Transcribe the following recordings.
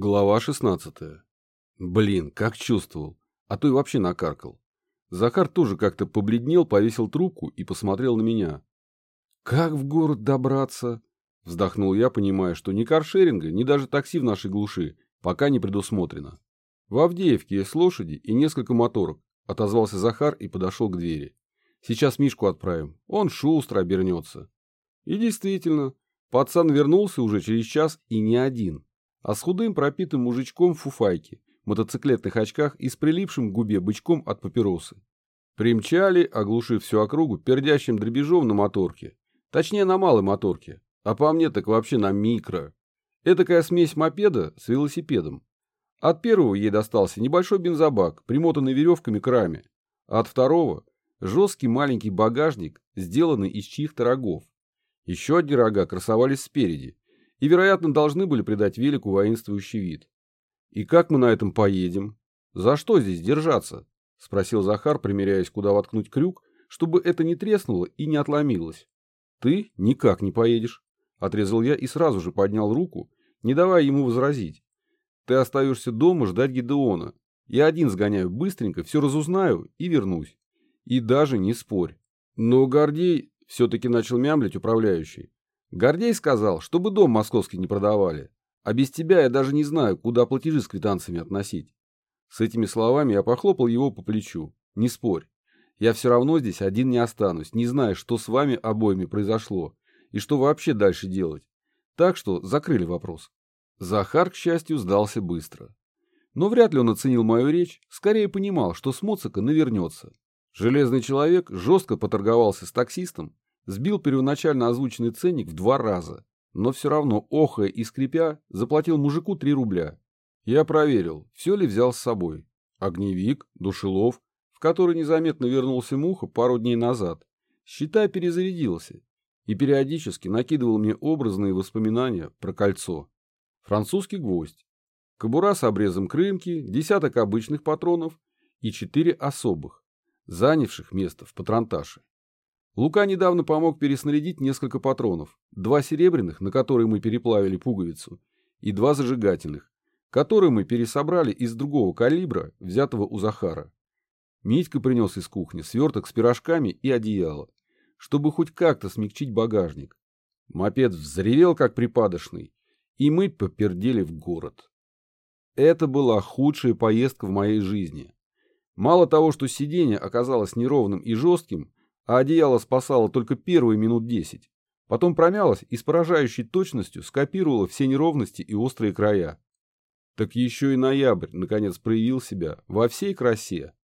Глава 16. Блин, как чувствовал. А то и вообще накаркал. Захар тоже как-то побледнел, повесил трубку и посмотрел на меня. «Как в город добраться?» Вздохнул я, понимая, что ни каршеринга, ни даже такси в нашей глуши пока не предусмотрено. В Авдеевке есть лошади и несколько моторок, отозвался Захар и подошел к двери. Сейчас Мишку отправим, он шустро обернется. И действительно, пацан вернулся уже через час и не один а с худым пропитым мужичком в фуфайке, мотоциклетных очках и с прилипшим к губе бычком от папиросы. Примчали, оглушив всю округу пердящим дребежом на моторке. Точнее, на малой моторке, а по мне так вообще на микро. Этакая смесь мопеда с велосипедом. От первого ей достался небольшой бензобак, примотанный веревками к раме. А от второго – жесткий маленький багажник, сделанный из чьих-то рогов. Еще одни рога красовались спереди, и, вероятно, должны были придать велику воинствующий вид. «И как мы на этом поедем? За что здесь держаться?» — спросил Захар, примеряясь, куда воткнуть крюк, чтобы это не треснуло и не отломилось. «Ты никак не поедешь», — отрезал я и сразу же поднял руку, не давая ему возразить. «Ты остаешься дома ждать Гидеона. Я один сгоняю быстренько, все разузнаю и вернусь. И даже не спорь». Но Гордей все-таки начал мямлить управляющий. Гордей сказал, чтобы дом московский не продавали, а без тебя я даже не знаю, куда платежи с квитанциями относить. С этими словами я похлопал его по плечу. Не спорь. Я все равно здесь один не останусь, не зная, что с вами обоими произошло и что вообще дальше делать. Так что закрыли вопрос. Захар, к счастью, сдался быстро. Но вряд ли он оценил мою речь, скорее понимал, что с Моцика навернется. Железный человек жестко поторговался с таксистом сбил первоначально озвученный ценник в два раза, но все равно, охая и скрипя, заплатил мужику три рубля. Я проверил, все ли взял с собой. Огневик, душелов, в который незаметно вернулся Муха пару дней назад. Считай, перезарядился и периодически накидывал мне образные воспоминания про кольцо. Французский гвоздь, кобура с обрезом крымки, десяток обычных патронов и четыре особых, занявших место в патронташе. Лука недавно помог переснарядить несколько патронов. Два серебряных, на которые мы переплавили пуговицу, и два зажигательных, которые мы пересобрали из другого калибра, взятого у Захара. Митька принес из кухни сверток с пирожками и одеяло, чтобы хоть как-то смягчить багажник. Мопед взревел, как припадочный, и мы попердели в город. Это была худшая поездка в моей жизни. Мало того, что сиденье оказалось неровным и жестким, а одеяло спасало только первые минут десять. Потом промялось и с поражающей точностью скопировало все неровности и острые края. Так еще и ноябрь, наконец, проявил себя во всей красе.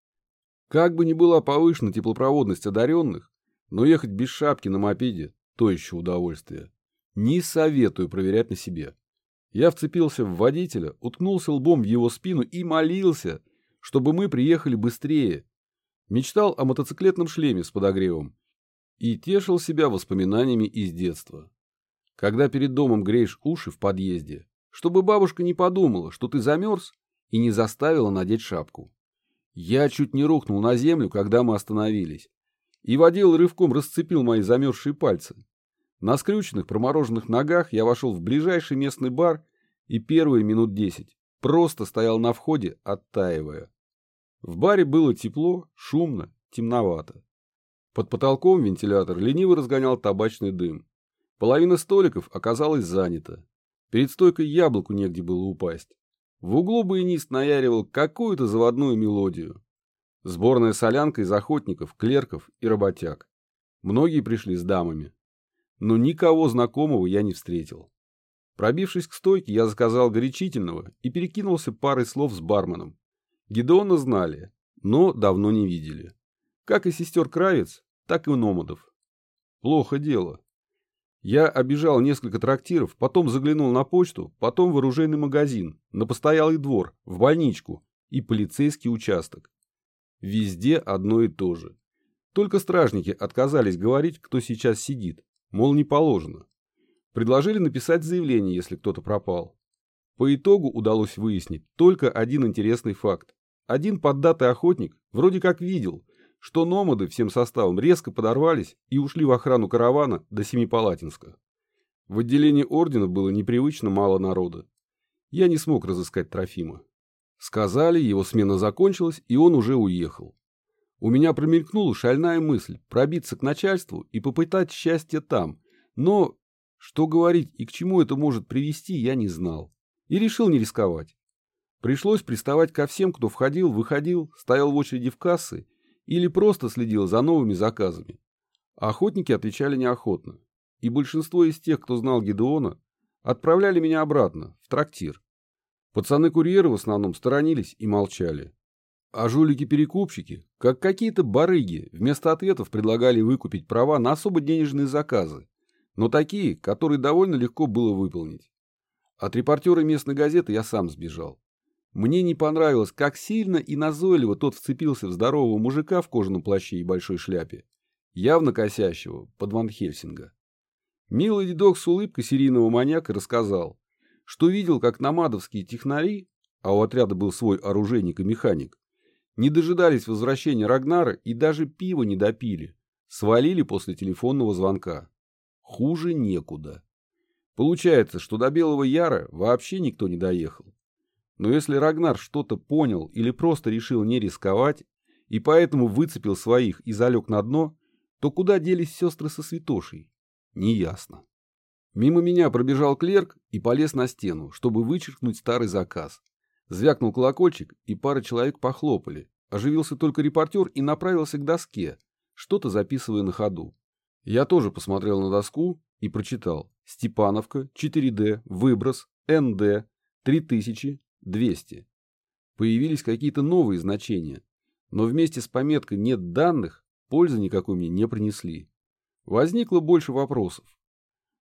Как бы ни была повышена теплопроводность одаренных, но ехать без шапки на мопеде – то еще удовольствие. Не советую проверять на себе. Я вцепился в водителя, уткнулся лбом в его спину и молился, чтобы мы приехали быстрее, Мечтал о мотоциклетном шлеме с подогревом и тешил себя воспоминаниями из детства. Когда перед домом греешь уши в подъезде, чтобы бабушка не подумала, что ты замерз и не заставила надеть шапку. Я чуть не рухнул на землю, когда мы остановились, и водил рывком расцепил мои замерзшие пальцы. На скрюченных промороженных ногах я вошел в ближайший местный бар и первые минут десять просто стоял на входе, оттаивая. В баре было тепло, шумно, темновато. Под потолком вентилятор лениво разгонял табачный дым. Половина столиков оказалась занята. Перед стойкой яблоку негде было упасть. В углу баянист наяривал какую-то заводную мелодию. Сборная солянка из охотников, клерков и работяг. Многие пришли с дамами. Но никого знакомого я не встретил. Пробившись к стойке, я заказал горячительного и перекинулся парой слов с барменом. Гедеона знали, но давно не видели. Как и сестер Кравец, так и Номадов. Плохо дело. Я обижал несколько трактиров, потом заглянул на почту, потом в оружейный магазин, на постоялый двор, в больничку и полицейский участок. Везде одно и то же. Только стражники отказались говорить, кто сейчас сидит, мол, не положено. Предложили написать заявление, если кто-то пропал. По итогу удалось выяснить только один интересный факт. Один поддатый охотник вроде как видел, что номады всем составом резко подорвались и ушли в охрану каравана до Семипалатинска. В отделении ордена было непривычно мало народа. Я не смог разыскать Трофима. Сказали, его смена закончилась, и он уже уехал. У меня промелькнула шальная мысль пробиться к начальству и попытать счастье там, но что говорить и к чему это может привести, я не знал. И решил не рисковать. Пришлось приставать ко всем, кто входил, выходил, стоял в очереди в кассы или просто следил за новыми заказами. Охотники отвечали неохотно, и большинство из тех, кто знал Гедеона, отправляли меня обратно, в трактир. Пацаны-курьеры в основном сторонились и молчали. А жулики-перекупщики, как какие-то барыги, вместо ответов предлагали выкупить права на особо денежные заказы, но такие, которые довольно легко было выполнить. От репортера местной газеты я сам сбежал. Мне не понравилось, как сильно и назойливо тот вцепился в здорового мужика в кожаном плаще и большой шляпе, явно косящего под Ван Хельсинга. Милый дедок с улыбкой серийного маньяка рассказал, что видел, как намадовские технари, а у отряда был свой оружейник и механик, не дожидались возвращения Рагнара и даже пива не допили, свалили после телефонного звонка. Хуже некуда. Получается, что до Белого Яра вообще никто не доехал. Но если Рагнар что-то понял или просто решил не рисковать, и поэтому выцепил своих и залег на дно, то куда делись сестры со святошей? Неясно. Мимо меня пробежал клерк и полез на стену, чтобы вычеркнуть старый заказ. Звякнул колокольчик, и пара человек похлопали. Оживился только репортер и направился к доске, что-то записывая на ходу. Я тоже посмотрел на доску и прочитал «Степановка, 4D, выброс, НД, 3200». Появились какие-то новые значения, но вместе с пометкой «нет данных» пользы никакой мне не принесли. Возникло больше вопросов.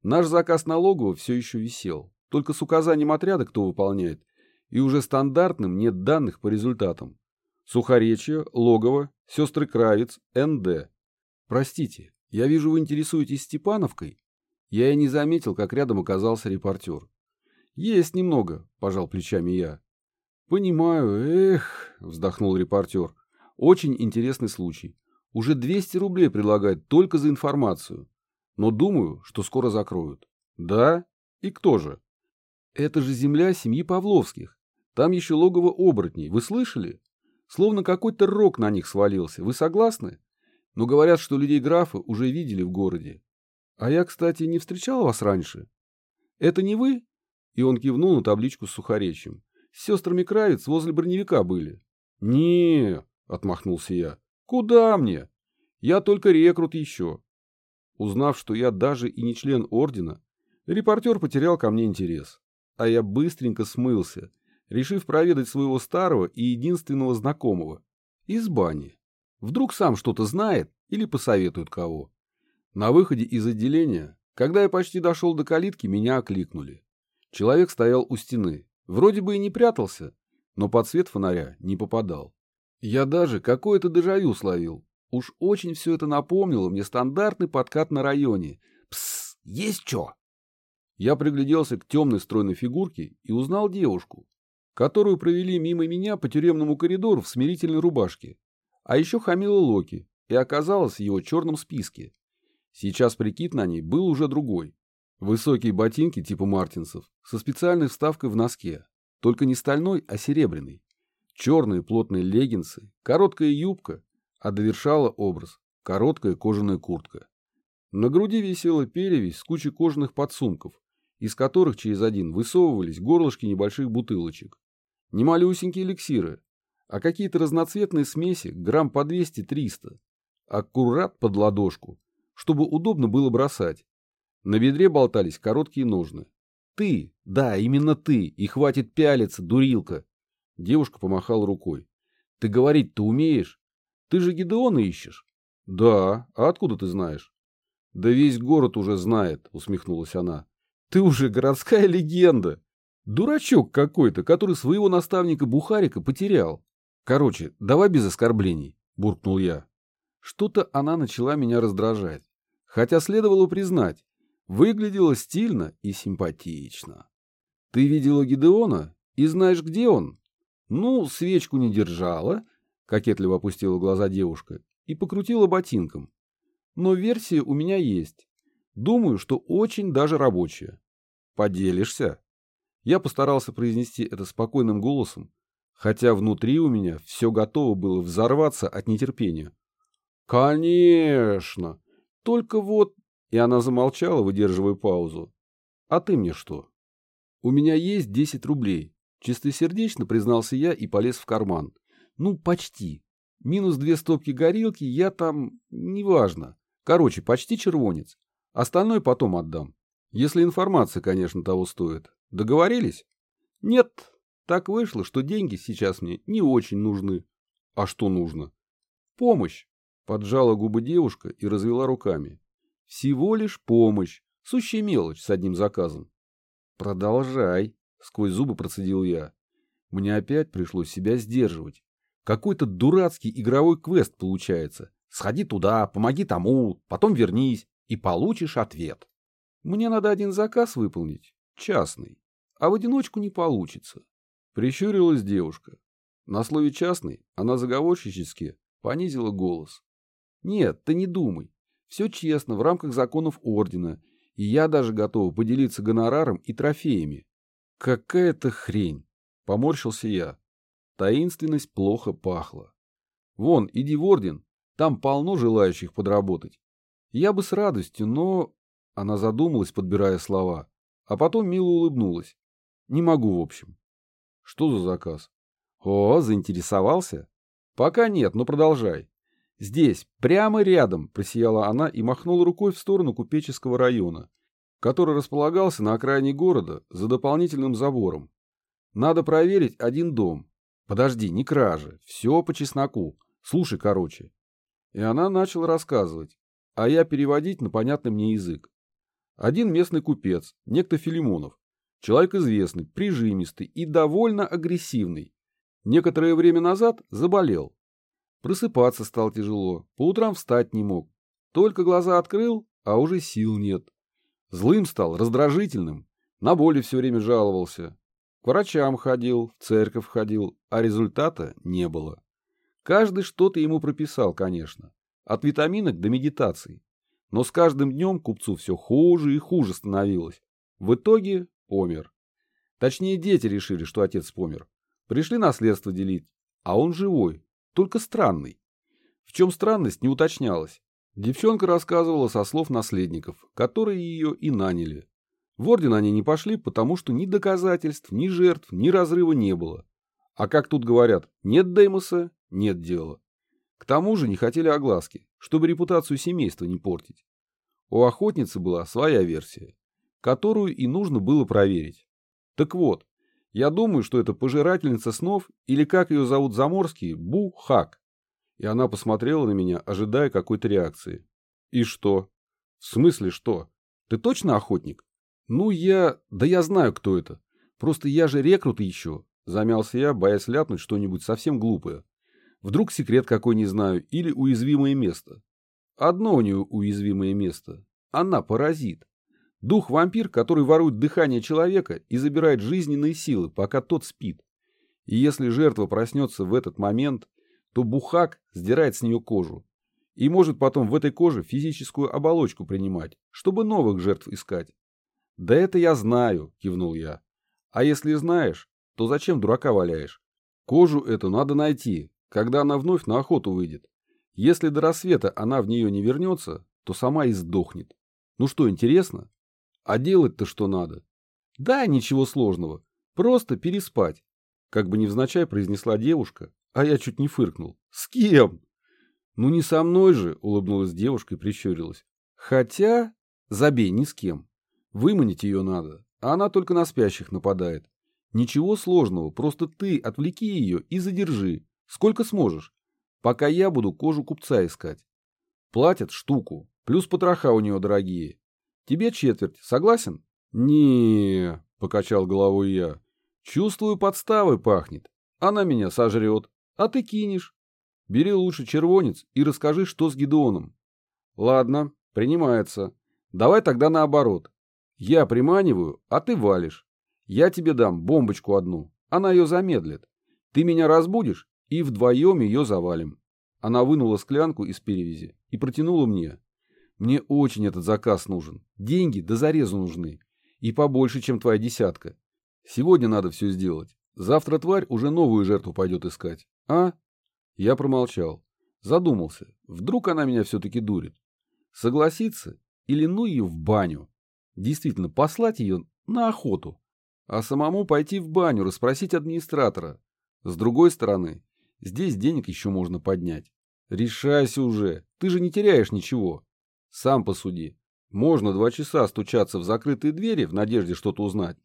Наш заказ налогового все еще висел, только с указанием отряда, кто выполняет, и уже стандартным нет данных по результатам. Сухоречье, Логово, Сестры Кравец, НД. Простите, я вижу, вы интересуетесь Степановкой? Я и не заметил, как рядом оказался репортер. Есть немного, пожал плечами я. Понимаю, эх, вздохнул репортер. Очень интересный случай. Уже 200 рублей предлагают только за информацию. Но думаю, что скоро закроют. Да? И кто же? Это же земля семьи Павловских. Там еще логово оборотней. Вы слышали? Словно какой-то рок на них свалился. Вы согласны? Но говорят, что людей графа уже видели в городе. А я, кстати, не встречал вас раньше. Это не вы? И он кивнул на табличку с сухоречием. С сестрами Кравец возле броневика были. не отмахнулся я. Куда мне? Я только рекрут еще. Узнав, что я даже и не член ордена, репортер потерял ко мне интерес. А я быстренько смылся, решив проведать своего старого и единственного знакомого из бани. Вдруг сам что-то знает или посоветует кого. На выходе из отделения, когда я почти дошел до калитки, меня окликнули. Человек стоял у стены. Вроде бы и не прятался, но под свет фонаря не попадал. Я даже какое-то дежавю словил. Уж очень все это напомнило мне стандартный подкат на районе. «Псс, есть что?» Я пригляделся к темной стройной фигурке и узнал девушку, которую провели мимо меня по тюремному коридору в смирительной рубашке. А еще хамила Локи и оказалась в его черном списке. Сейчас прикид на ней был уже другой. Высокие ботинки типа мартинсов со специальной вставкой в носке, только не стальной, а серебряный черные плотные леггинсы, короткая юбка, а довершала образ короткая кожаная куртка. На груди висела перевязь с кучей кожаных подсумков, из которых через один высовывались горлышки небольших бутылочек. Не малюсенькие эликсиры, а какие-то разноцветные смеси, грамм по 200-300. Аккурат под ладошку, чтобы удобно было бросать. На бедре болтались короткие ножны. Ты, да, именно ты, и хватит пялиться, дурилка. Девушка помахала рукой. «Ты говорить-то умеешь? Ты же Гидеона ищешь?» «Да. А откуда ты знаешь?» «Да весь город уже знает», — усмехнулась она. «Ты уже городская легенда. Дурачок какой-то, который своего наставника Бухарика потерял. Короче, давай без оскорблений», — буркнул я. Что-то она начала меня раздражать. Хотя следовало признать, выглядела стильно и симпатично. «Ты видела Гидеона и знаешь, где он?» «Ну, свечку не держала», — кокетливо опустила глаза девушка и покрутила ботинком. «Но версия у меня есть. Думаю, что очень даже рабочая. Поделишься?» Я постарался произнести это спокойным голосом, хотя внутри у меня все готово было взорваться от нетерпения. «Конечно! Только вот...» И она замолчала, выдерживая паузу. «А ты мне что?» «У меня есть десять рублей», — чистосердечно признался я и полез в карман. «Ну, почти. Минус две стопки горилки, я там... неважно. Короче, почти червонец. Остальное потом отдам. Если информация, конечно, того стоит. Договорились? Нет. Так вышло, что деньги сейчас мне не очень нужны. А что нужно? Помощь. Поджала губы девушка и развела руками. Всего лишь помощь. Сущая мелочь с одним заказом. Продолжай. Сквозь зубы процедил я. Мне опять пришлось себя сдерживать. Какой-то дурацкий игровой квест получается. Сходи туда, помоги тому, потом вернись и получишь ответ. Мне надо один заказ выполнить, частный, а в одиночку не получится. Прищурилась девушка. На слове «частный» она заговорщически понизила голос. Нет, ты не думай. Все честно, в рамках законов ордена, и я даже готова поделиться гонораром и трофеями. Какая-то хрень. Поморщился я. Таинственность плохо пахла. Вон, иди в орден, там полно желающих подработать. Я бы с радостью, но... Она задумалась, подбирая слова, а потом мило улыбнулась. Не могу, в общем. Что за заказ? О, заинтересовался? Пока нет, но продолжай. Здесь, прямо рядом, просияла она и махнула рукой в сторону купеческого района, который располагался на окраине города за дополнительным забором. Надо проверить один дом. Подожди, не кражи, все по чесноку. Слушай, короче. И она начала рассказывать, а я переводить на понятный мне язык. Один местный купец, некто Филимонов, человек известный, прижимистый и довольно агрессивный. Некоторое время назад заболел. Просыпаться стал тяжело, по утрам встать не мог. Только глаза открыл, а уже сил нет. Злым стал, раздражительным, на боли все время жаловался. К врачам ходил, в церковь ходил, а результата не было. Каждый что-то ему прописал, конечно, от витаминок до медитации. Но с каждым днем купцу все хуже и хуже становилось. В итоге помер. Точнее, дети решили, что отец помер. Пришли наследство делить, а он живой, только странный. В чем странность, не уточнялось. Девчонка рассказывала со слов наследников, которые ее и наняли. В орден они не пошли, потому что ни доказательств, ни жертв, ни разрыва не было. А как тут говорят, нет Деймоса, нет дела. К тому же не хотели огласки, чтобы репутацию семейства не портить. У охотницы была своя версия, которую и нужно было проверить. Так вот, я думаю, что это пожирательница снов, или как ее зовут заморский, Бу-Хак. И она посмотрела на меня, ожидая какой-то реакции. И что? В смысле что? Ты точно охотник? Ну я... Да я знаю, кто это. Просто я же рекрут еще. Замялся я, боясь ляпнуть что-нибудь совсем глупое. Вдруг секрет какой не знаю, или уязвимое место. Одно у нее уязвимое место. Она паразит. Дух-вампир, который ворует дыхание человека и забирает жизненные силы, пока тот спит. И если жертва проснется в этот момент, то бухак сдирает с нее кожу. И может потом в этой коже физическую оболочку принимать, чтобы новых жертв искать. «Да это я знаю», — кивнул я. «А если знаешь, то зачем дурака валяешь? Кожу эту надо найти, когда она вновь на охоту выйдет. Если до рассвета она в нее не вернется, то сама и сдохнет. Ну что, интересно? А делать-то что надо? Да, ничего сложного. Просто переспать. Как бы невзначай произнесла девушка, а я чуть не фыркнул. С кем? Ну не со мной же, улыбнулась девушка и прищурилась. Хотя, забей, ни с кем. Выманить ее надо, а она только на спящих нападает. Ничего сложного, просто ты отвлеки ее и задержи. Сколько сможешь. Пока я буду кожу купца искать. Платят штуку, плюс потроха у нее дорогие. Тебе четверть, согласен? не покачал головой я. Чувствую, подставой пахнет. Она меня сожрет, а ты кинешь. Бери лучше червонец и расскажи, что с Гедеоном. Ладно, принимается. Давай тогда наоборот. Я приманиваю, а ты валишь. Я тебе дам бомбочку одну, она ее замедлит. Ты меня разбудишь, и вдвоем ее завалим. Она вынула склянку из перевязи и протянула мне. Мне очень этот заказ нужен. Деньги до зарезу нужны. И побольше, чем твоя десятка. Сегодня надо все сделать. Завтра тварь уже новую жертву пойдет искать. А? Я промолчал. Задумался. Вдруг она меня все-таки дурит. Согласиться? Или ну ее в баню? Действительно, послать ее на охоту. А самому пойти в баню, расспросить администратора. С другой стороны, здесь денег еще можно поднять. Решайся уже, ты же не теряешь ничего. Сам посуди. Можно два часа стучаться в закрытые двери в надежде что-то узнать.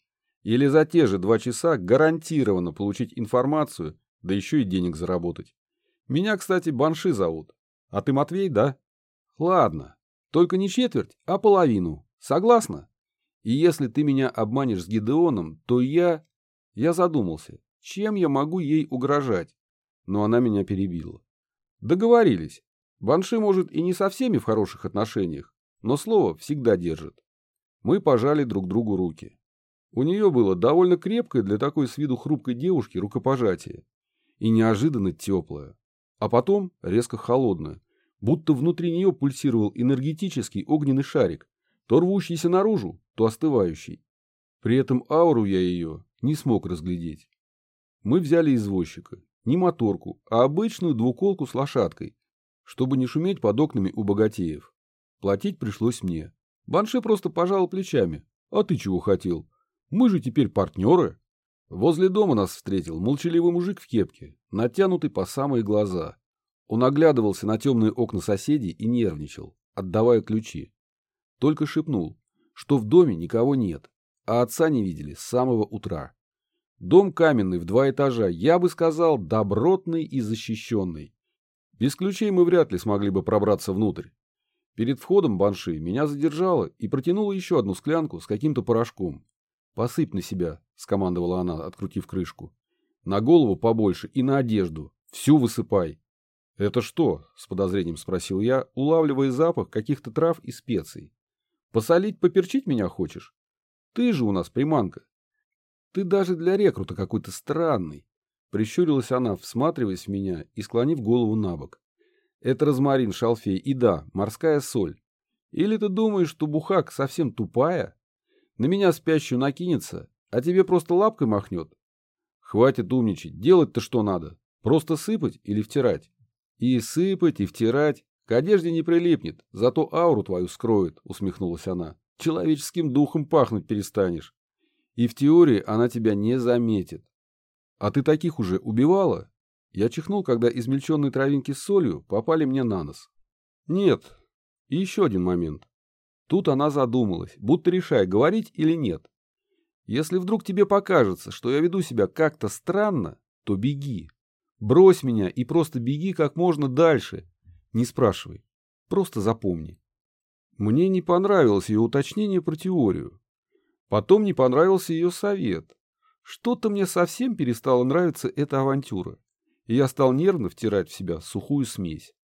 Или за те же два часа гарантированно получить информацию, да еще и денег заработать. Меня, кстати, Банши зовут. А ты Матвей, да? Ладно. Только не четверть, а половину. Согласна? И если ты меня обманешь с Гидеоном, то я... Я задумался, чем я могу ей угрожать? Но она меня перебила. Договорились. Банши, может, и не со всеми в хороших отношениях, но слово всегда держит. Мы пожали друг другу руки. У нее было довольно крепкое для такой с виду хрупкой девушки рукопожатие. И неожиданно теплое. А потом резко холодное. Будто внутри нее пульсировал энергетический огненный шарик, то рвущийся наружу, то остывающий. При этом ауру я ее не смог разглядеть. Мы взяли извозчика, не моторку, а обычную двуколку с лошадкой, чтобы не шуметь под окнами у богатеев. Платить пришлось мне. Банше просто пожал плечами. А ты чего хотел? Мы же теперь партнеры. Возле дома нас встретил молчаливый мужик в кепке, натянутый по самые глаза. Он оглядывался на темные окна соседей и нервничал, отдавая ключи. Только шепнул, что в доме никого нет, а отца не видели с самого утра. Дом каменный в два этажа, я бы сказал, добротный и защищенный. Без ключей мы вряд ли смогли бы пробраться внутрь. Перед входом банши меня задержала и протянула еще одну склянку с каким-то порошком. «Посыпь на себя», — скомандовала она, открутив крышку. «На голову побольше и на одежду. Всю высыпай». «Это что?» — с подозрением спросил я, улавливая запах каких-то трав и специй. «Посолить, поперчить меня хочешь? Ты же у нас приманка. Ты даже для рекрута какой-то странный. Прищурилась она, всматриваясь в меня и склонив голову на бок. Это розмарин, шалфей и да, морская соль. Или ты думаешь, что бухак совсем тупая? На меня спящую накинется, а тебе просто лапкой махнет? Хватит умничать, делать-то что надо? Просто сыпать или втирать? И сыпать, и втирать. К одежде не прилипнет, зато ауру твою скроет, усмехнулась она. Человеческим духом пахнуть перестанешь. И в теории она тебя не заметит. А ты таких уже убивала? Я чихнул, когда измельченные травинки с солью попали мне на нос. Нет. И еще один момент. Тут она задумалась, будто решая, говорить или нет. Если вдруг тебе покажется, что я веду себя как-то странно, то беги. Брось меня и просто беги как можно дальше. Не спрашивай. Просто запомни. Мне не понравилось ее уточнение про теорию. Потом не понравился ее совет. Что-то мне совсем перестала нравиться эта авантюра, и я стал нервно втирать в себя сухую смесь.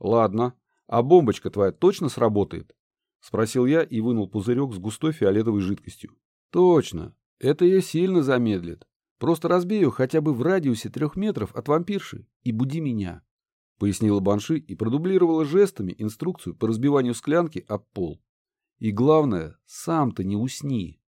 «Ладно, а бомбочка твоя точно сработает?» — спросил я и вынул пузырек с густой фиолетовой жидкостью. «Точно, это ее сильно замедлит. Просто разбей ее хотя бы в радиусе трех метров от вампирши и буди меня», — пояснила Банши и продублировала жестами инструкцию по разбиванию склянки об пол. «И главное, сам-то не усни».